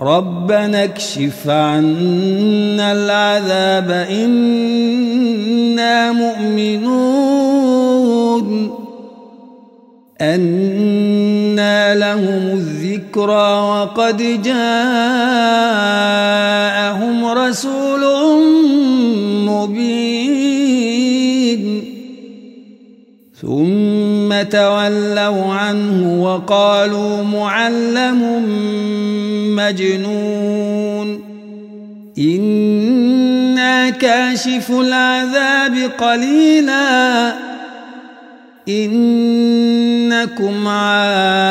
ربنا اكشف عنا العذاب إنا مؤمنون. أنى لهم الذكرى وقد جاءهم رسول مبين. ثم تولوا عنه وقالوا معلم مجنون. إنا كاشف العذاب قليلا. إنكم عائدون.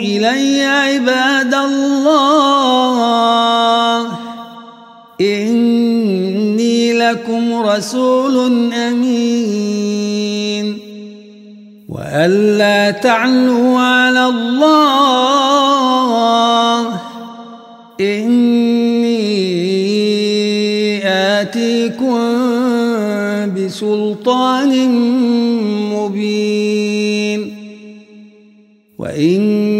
إلي عباد الله. إني لكم رسول أمين. وألا تعلوا على الله. إني آتيكم بسلطان مبين. وإني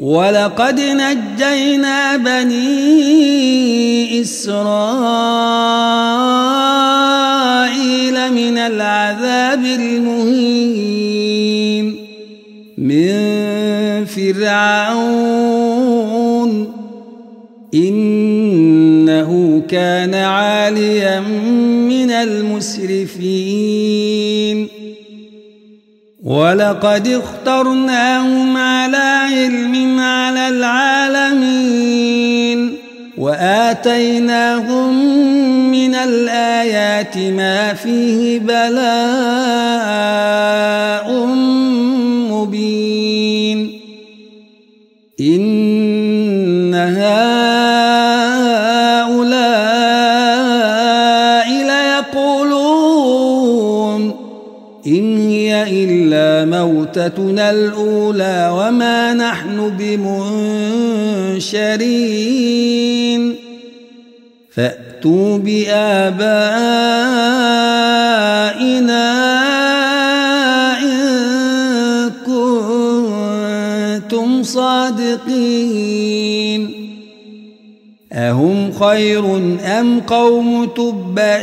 ولقد نجينا بني إسرائيل من العذاب المهين من فرعون إنه كان عاليا من المسرفين. ولقد اخترناهم على علم على العالمين وآتيناهم من الآيات ما فيه بلاء مبين إن هؤلاء ليقولون إن هي إلا موتتنا الأولى وما نحن بمنشرين. فأتوا بآبائنا إن كنتم صادقين. أهم خير أم قوم تبع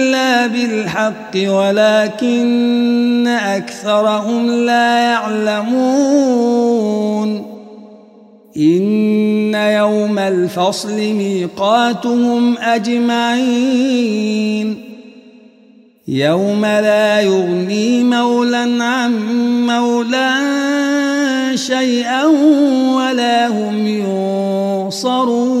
بالحق ولكن أكثرهم لا يعلمون. إن يوم الفصل ميقاتهم أجمعين. يوم لا يغني مولا عن مولا شيئا ولا هم ينصرون.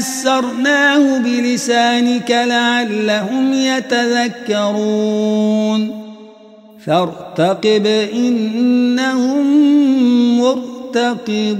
يسرناه بلسانك لعلهم يتذكرون فارتقب إنهم مرتقبون